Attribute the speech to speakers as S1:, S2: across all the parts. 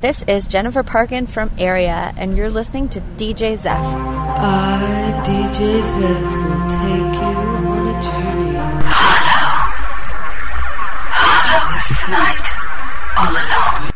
S1: This is Jennifer Parkin from Ayria, and you're listening to DJ Zeph.
S2: Ah, I, DJ Zeph, will take you on a journey.
S3: Hollow is tonight, all alone.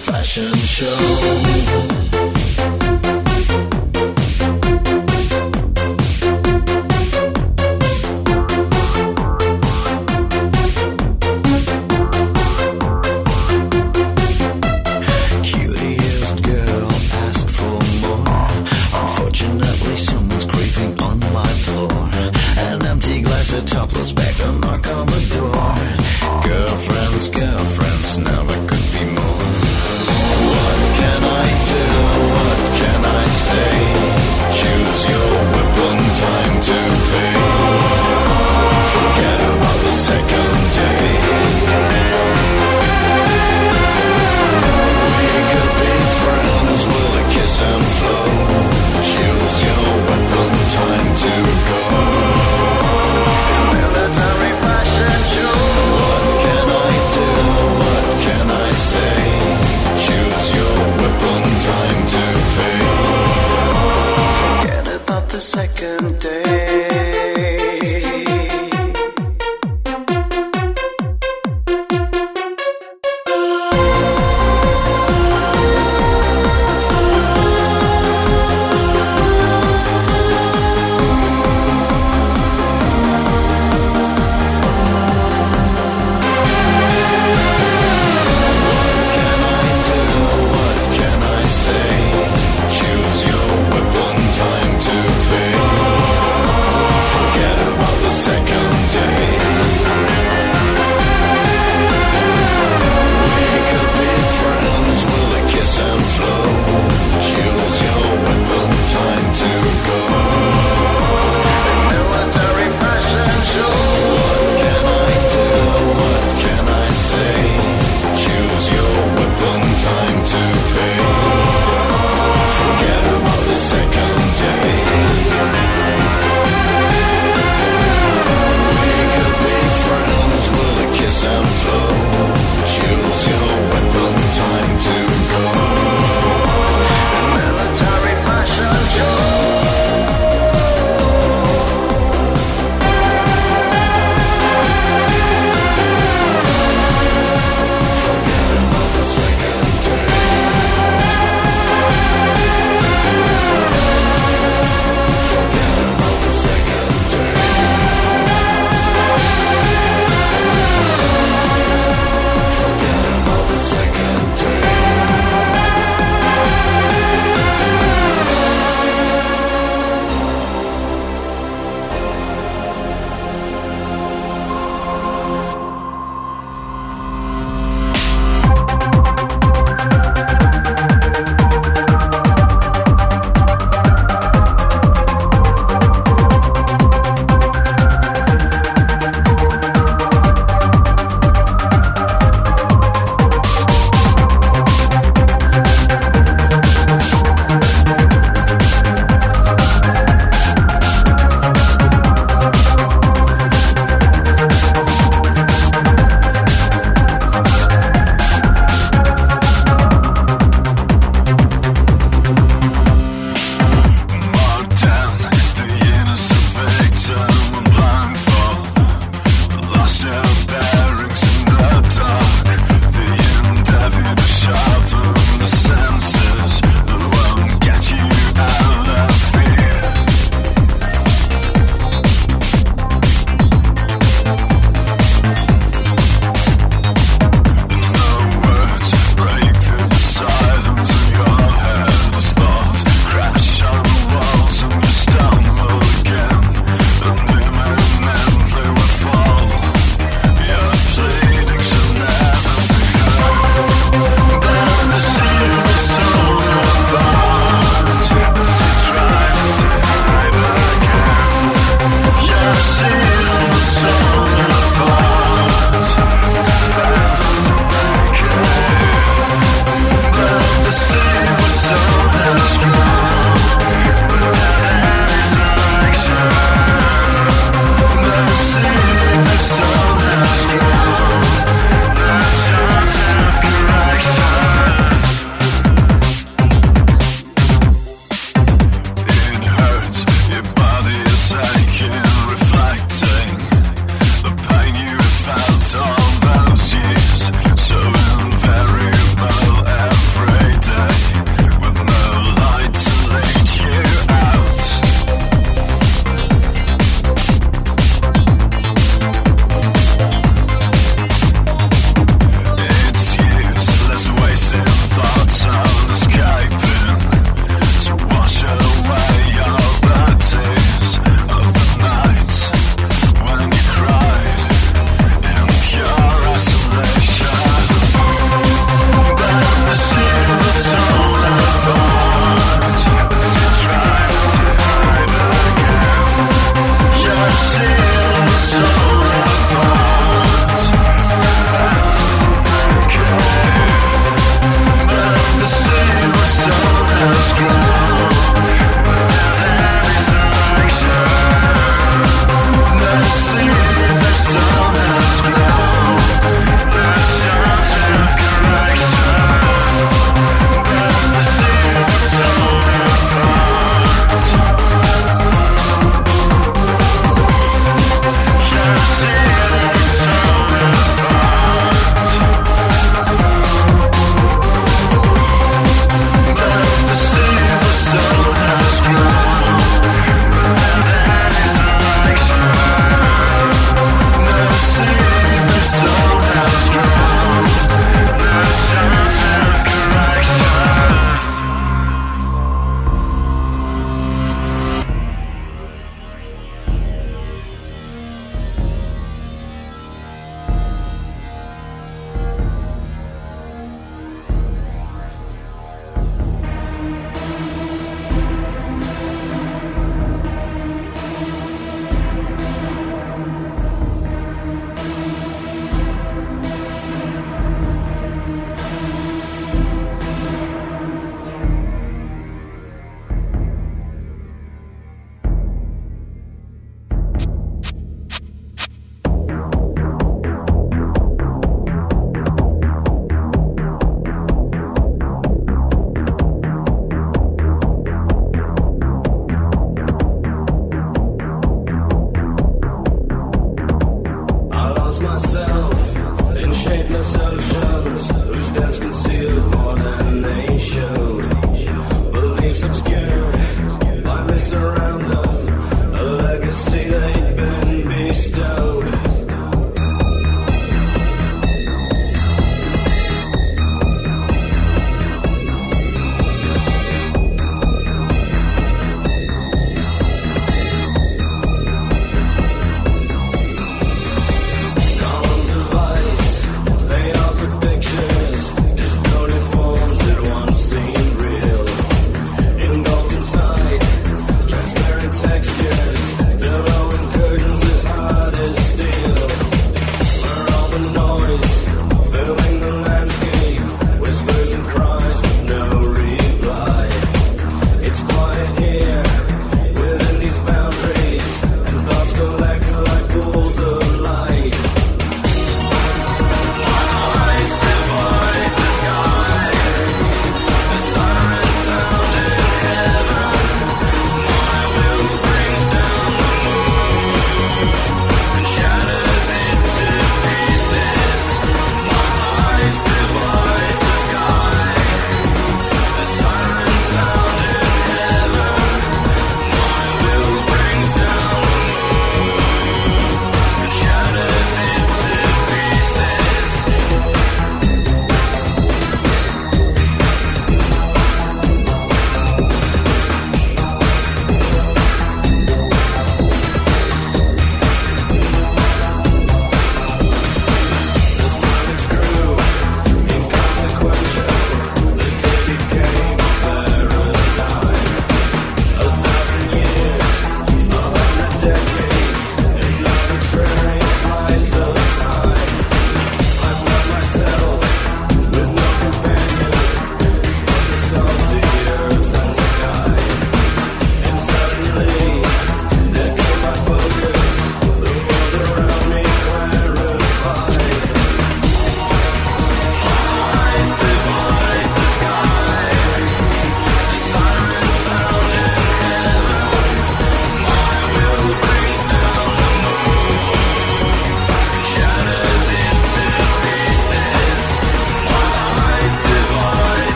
S4: fashion show.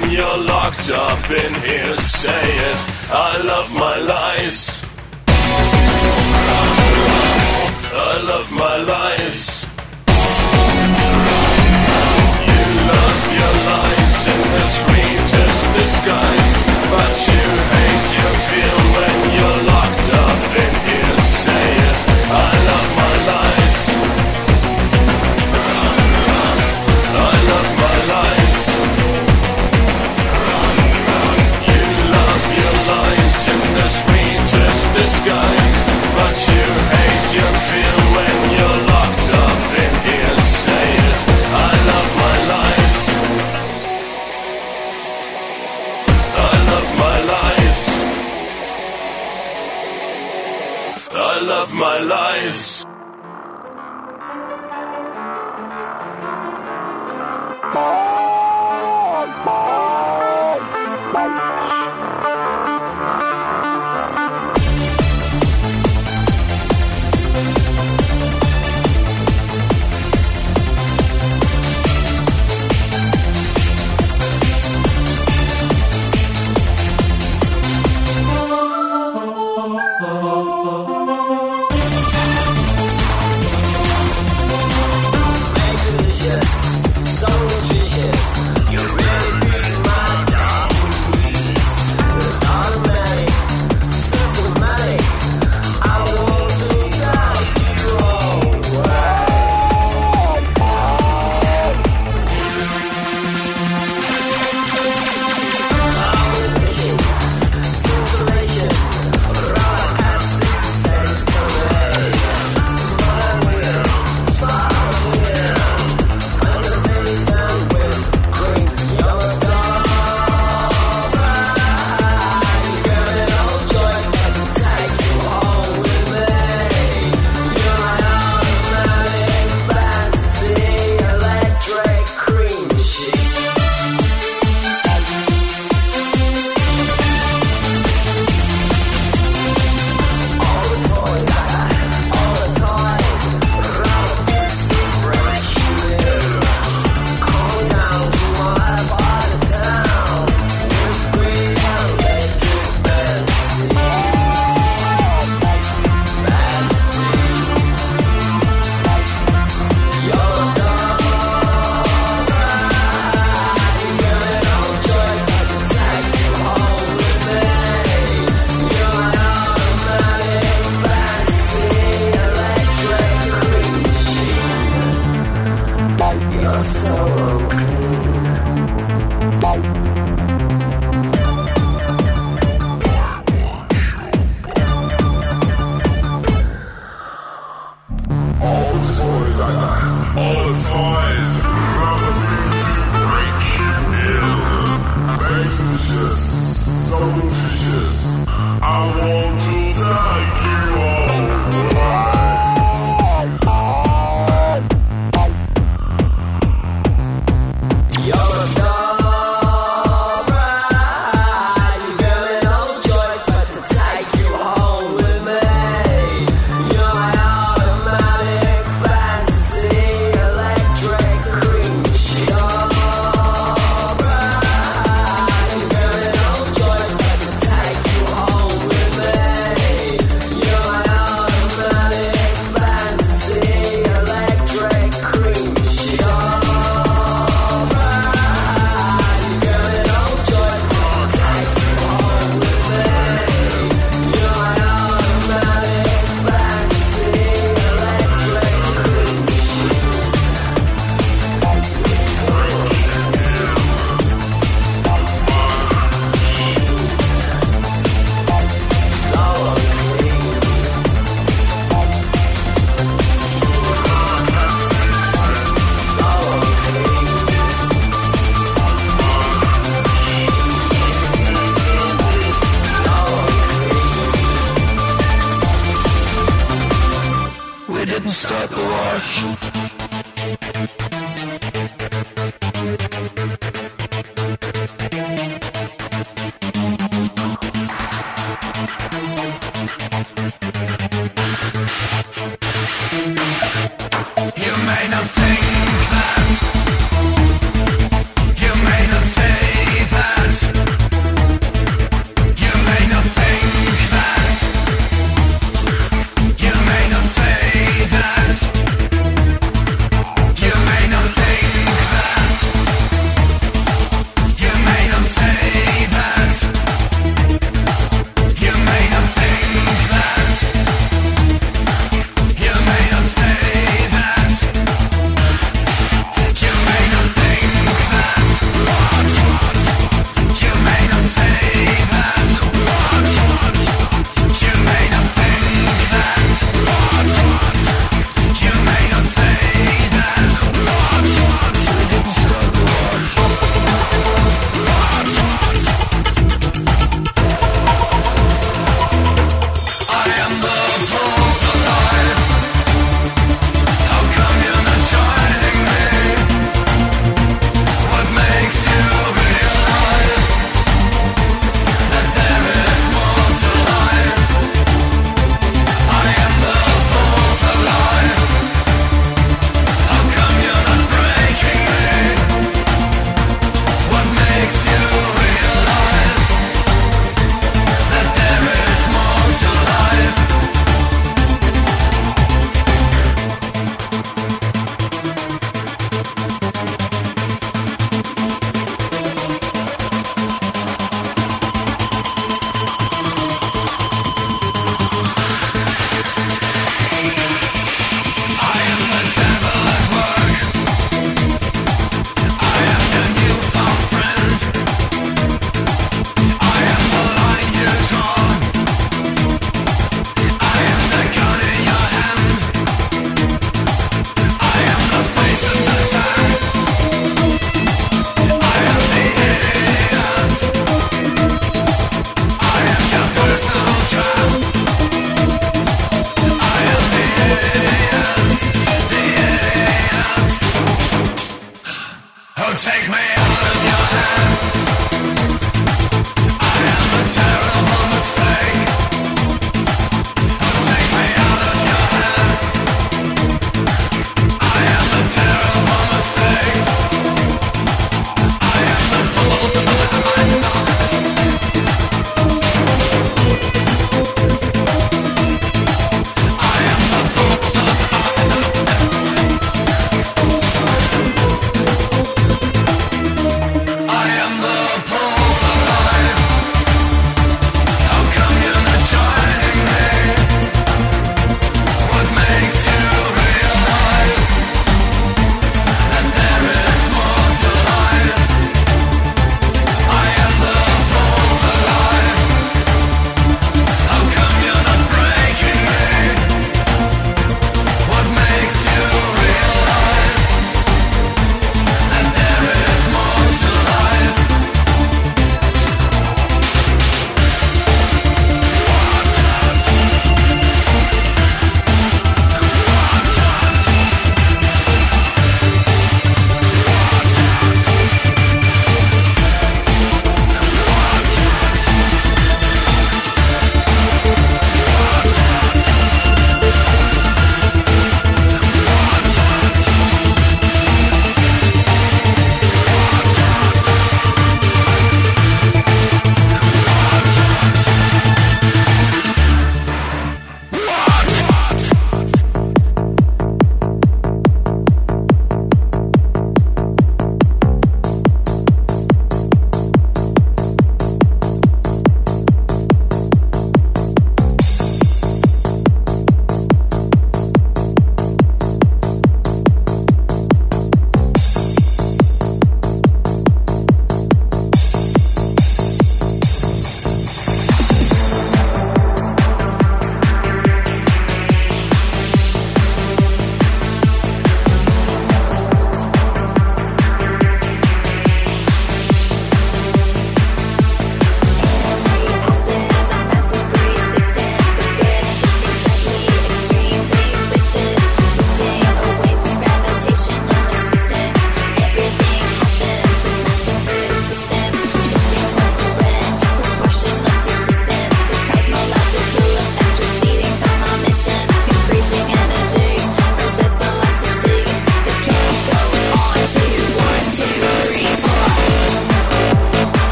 S4: When you're locked up in here. Say it, I love my lies. I love my lies. You love your lies in the sweetest disguise. But you hate your fear when you're locked up in here. Say it, I love But you hate when you're locked up in here. Say it, I love my lies. I love my lies. I love my lies.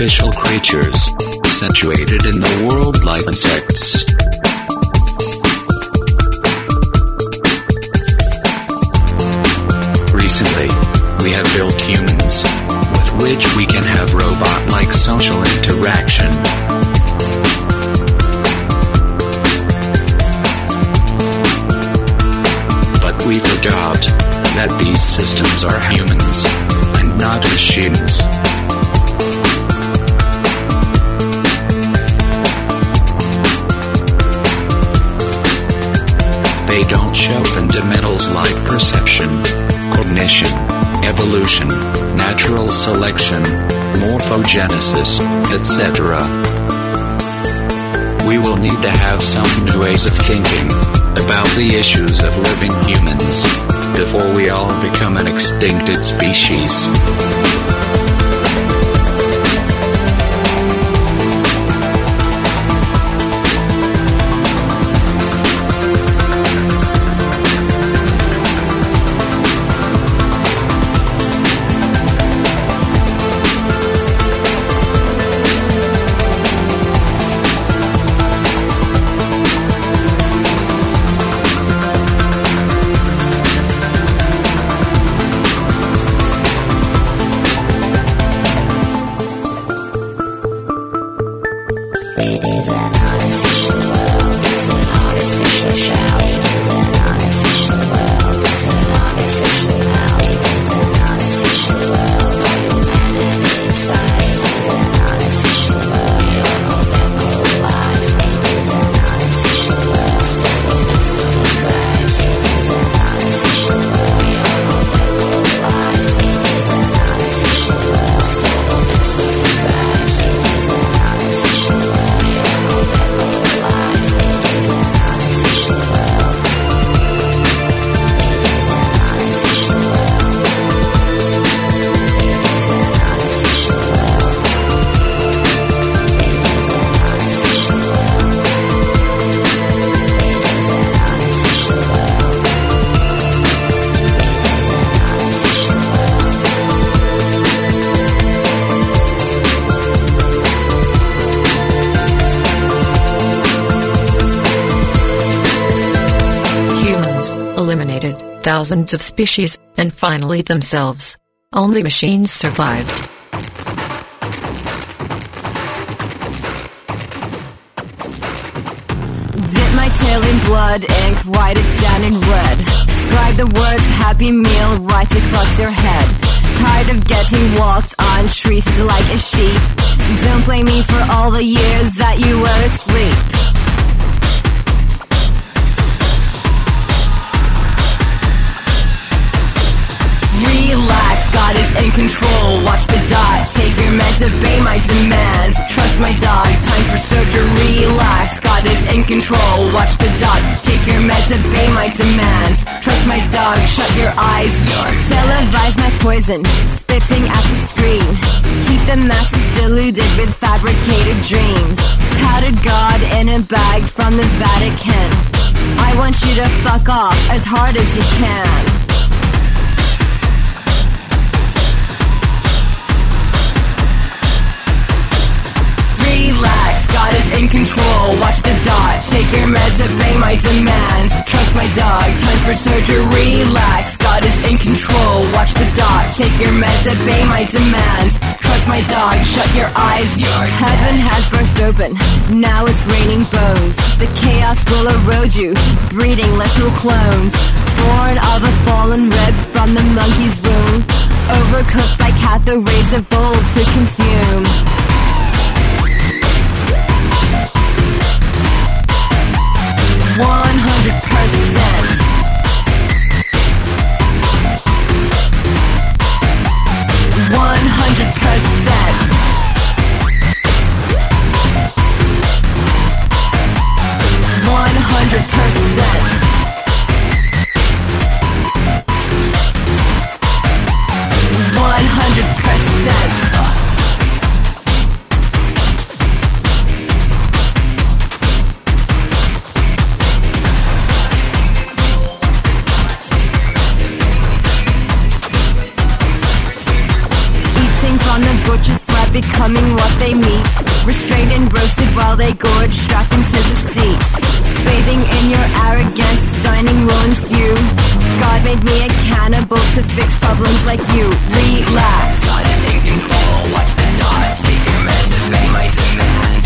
S5: Artificial creatures, situated in the world like insects. Evolution, natural selection, morphogenesis, etc. We will need to have some new ways of thinking about the issues of living humans before we all become an extincted species.
S6: Thousands of species, and finally themselves. Only machines survived.
S4: Dip my tail in blood, ink, write it down in red. Scribe the words happy meal right across your head. Tired of getting walked on, treated like a sheep. Don't blame me for all the years that you were asleep. In control. Watch the dot, take your meds, obey my demands. Trust my dog, time for surgery, relax. God is in control. Watch the dot, take your meds, obey my demands. Trust my dog, shut your eyes. Your Televised mass poison, spitting at the screen. Keep the masses deluded with fabricated dreams. Powdered God in a bag from the Vatican. I want you to fuck off as hard as you can. Relax, God is in control. Watch the dot, take your meds, obey my demands. Trust my dog, time for surgery. Relax, God is in control. Watch the dot, take your meds, obey my demands. Trust my dog, shut your eyes. your Heaven has burst open, now it's raining bones. The chaos will erode you, breeding literal clones. Born of a fallen rib from the monkey's womb. Overcooked by cat, the rays of old to consume. One hundred percent. One hundred percent. One hundred percent. One hundred percent. Becoming what they meet. Restrained and roasted while they gorge, strapped into the seat. Bathing in your arrogance, dining will ensue. God made me a cannibal to fix problems like you. Relax. God is in control, watch the dot, take your meds, obey my demands.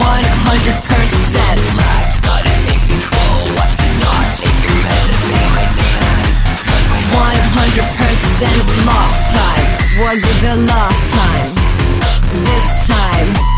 S4: One hundred percent. Relax. God is in control, watch the dot, take your meds, obey my demands. One hundred percent lost time. Was it the last time? This time,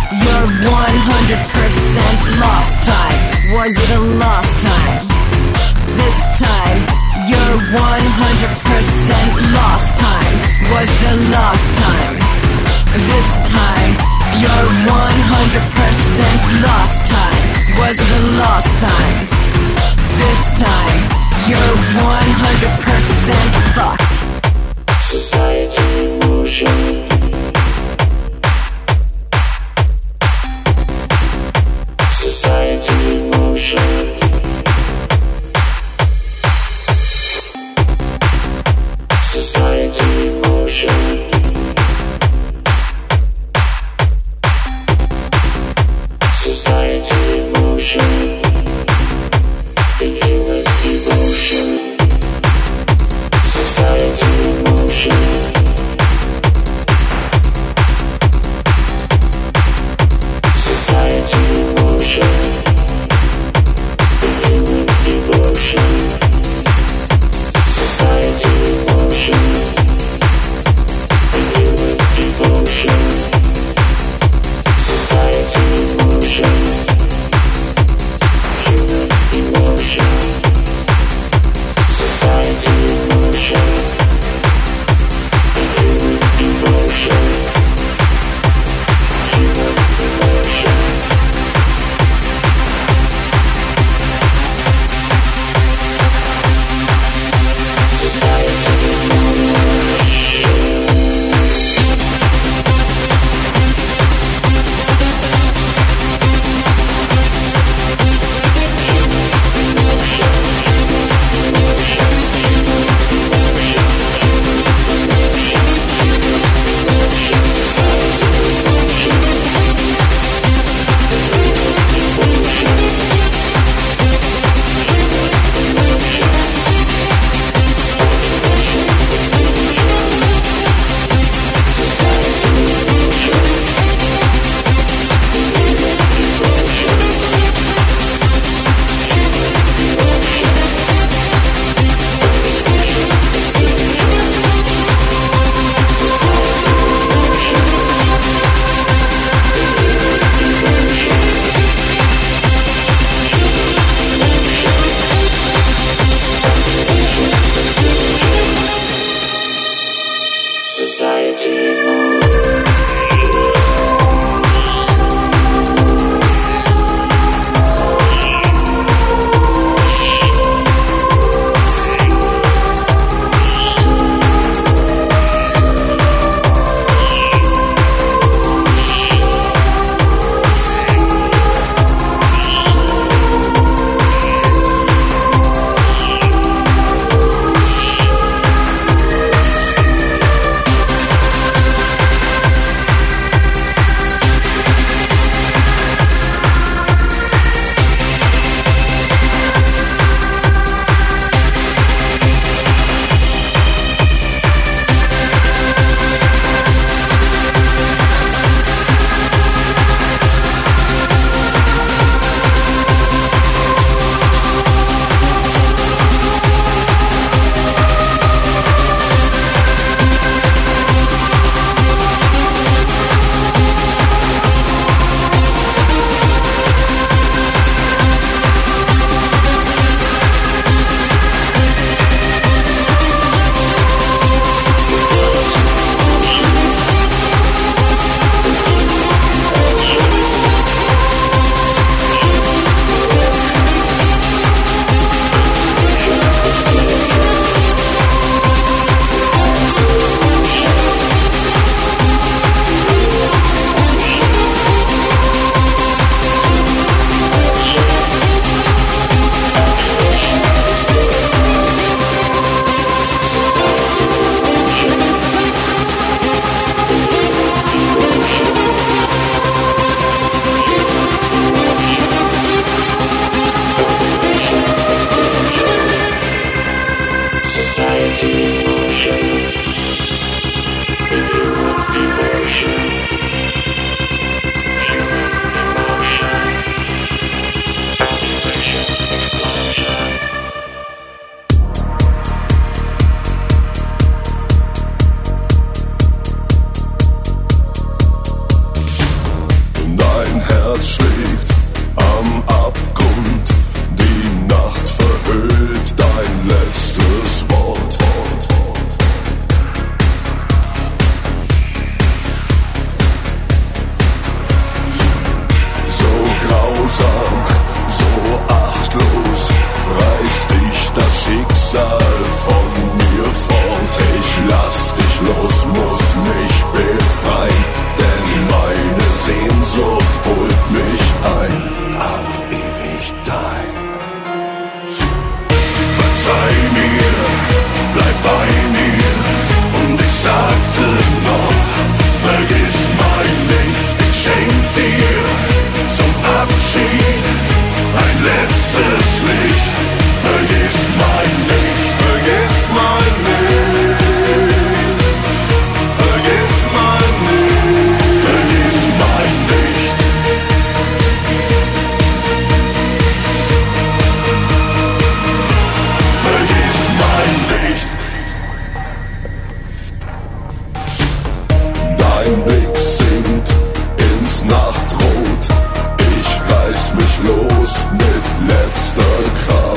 S7: Kraft. So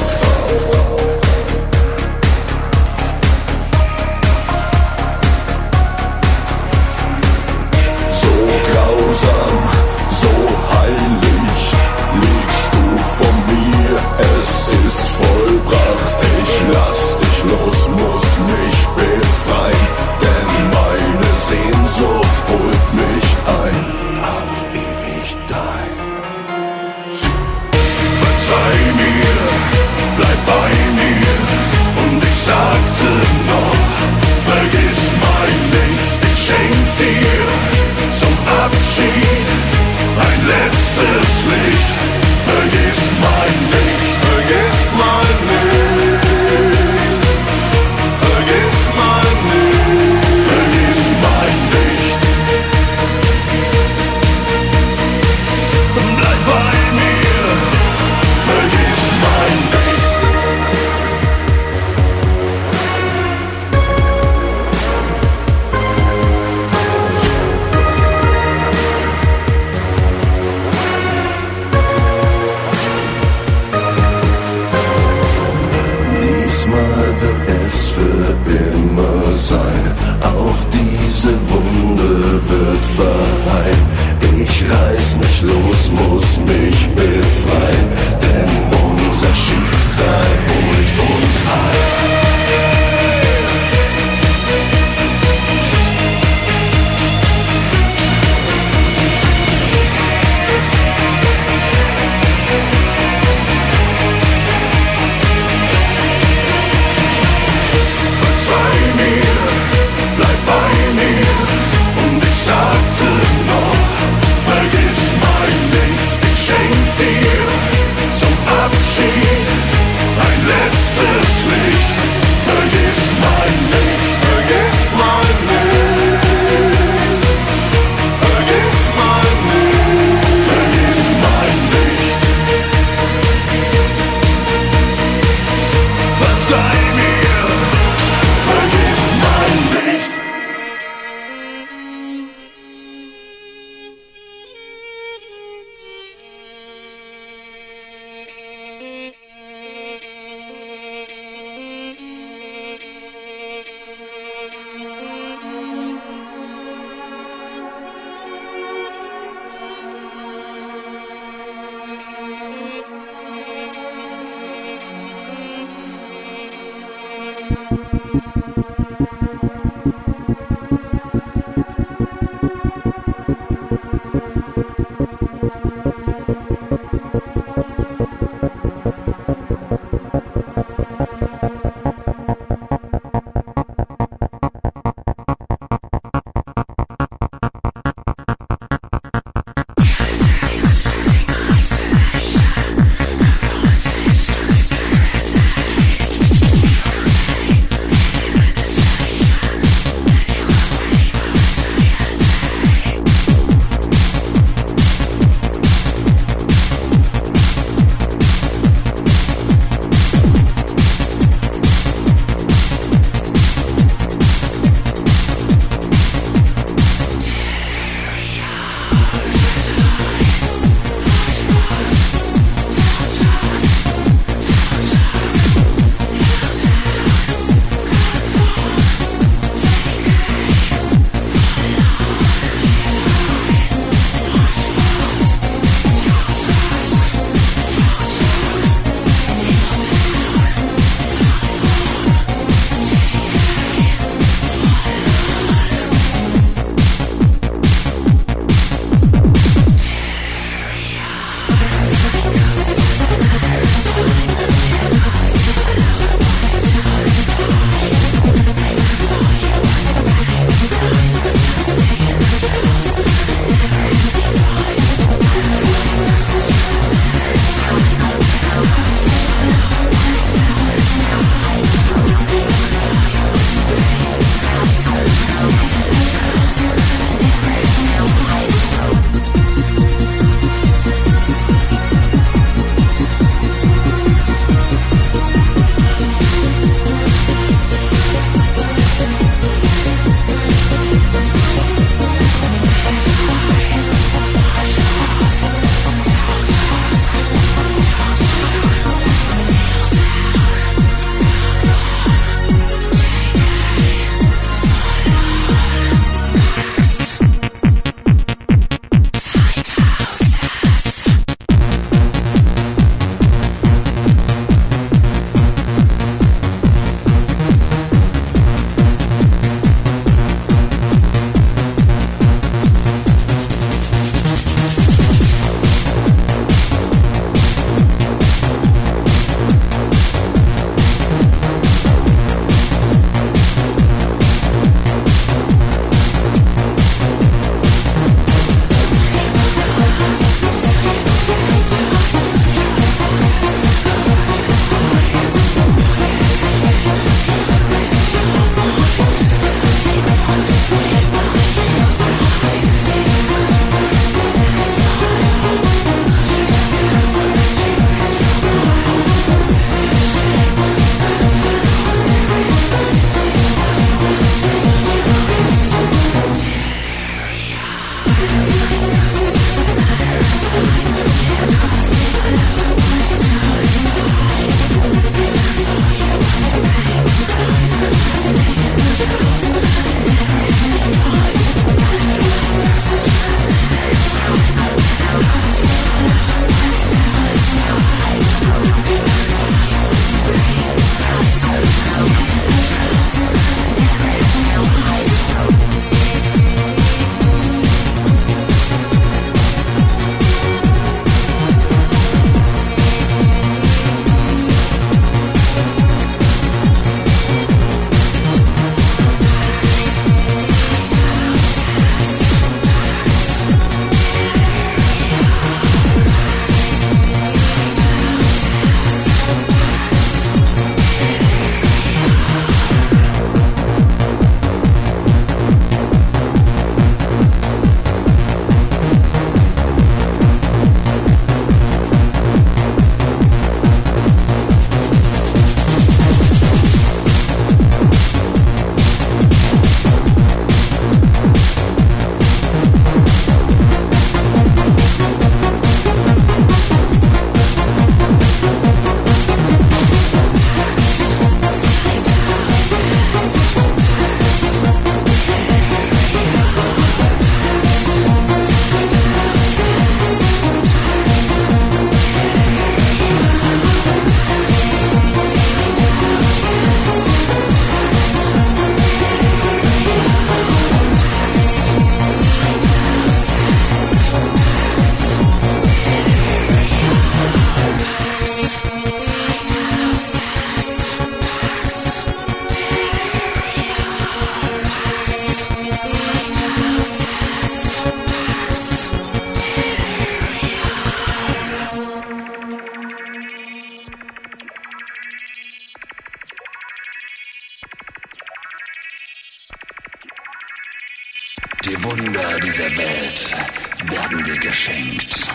S8: werden dir geschenkt.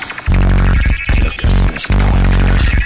S8: Glück ist nicht käuflich.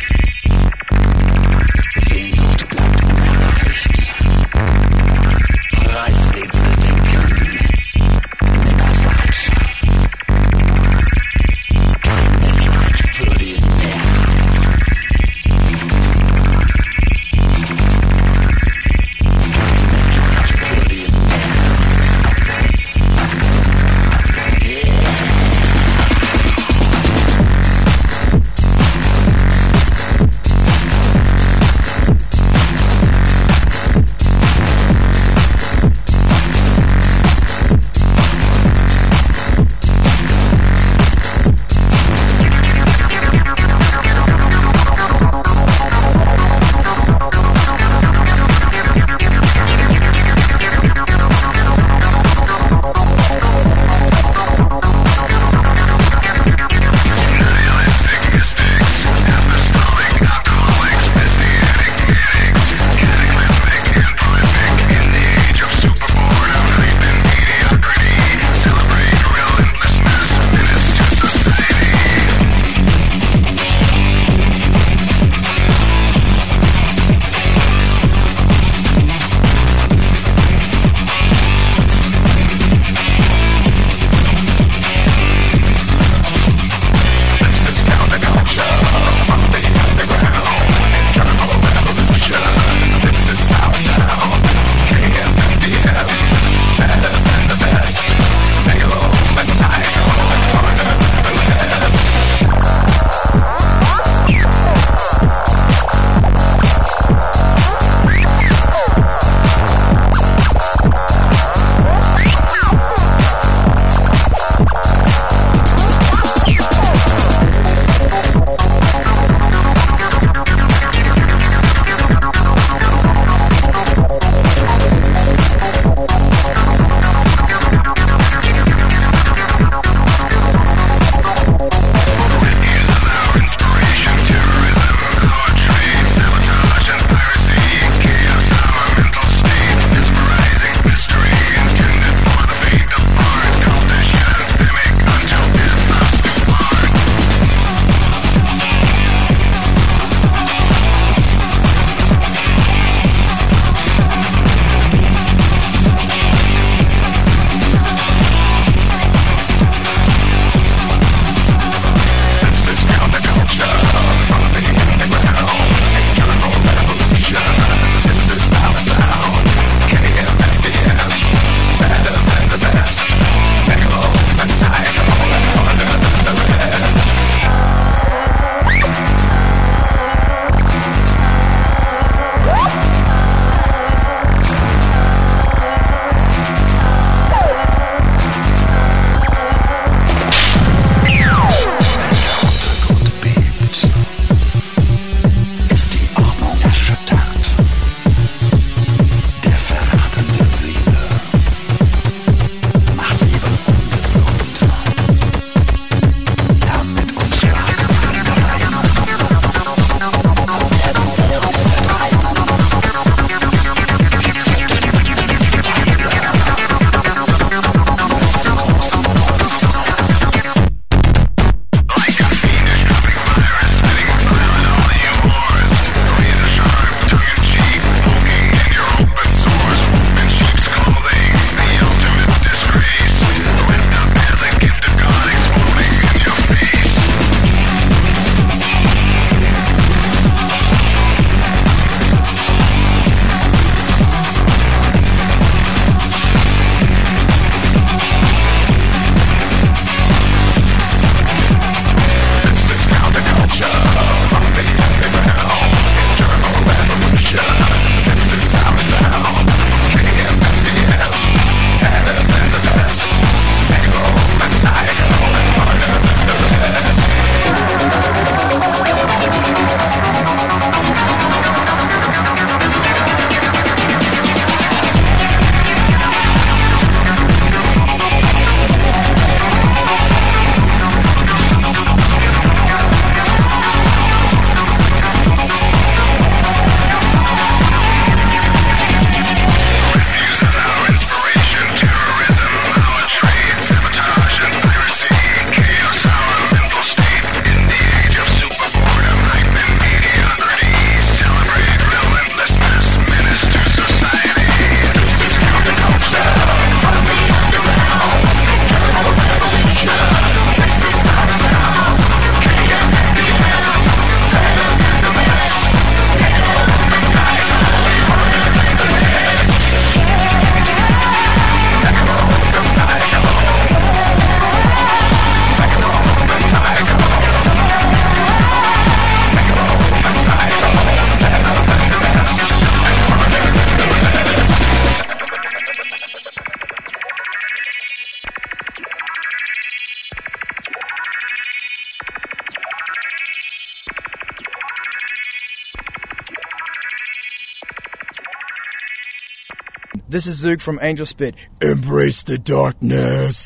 S9: This is Zoog from Angelspit. Embrace the darkness.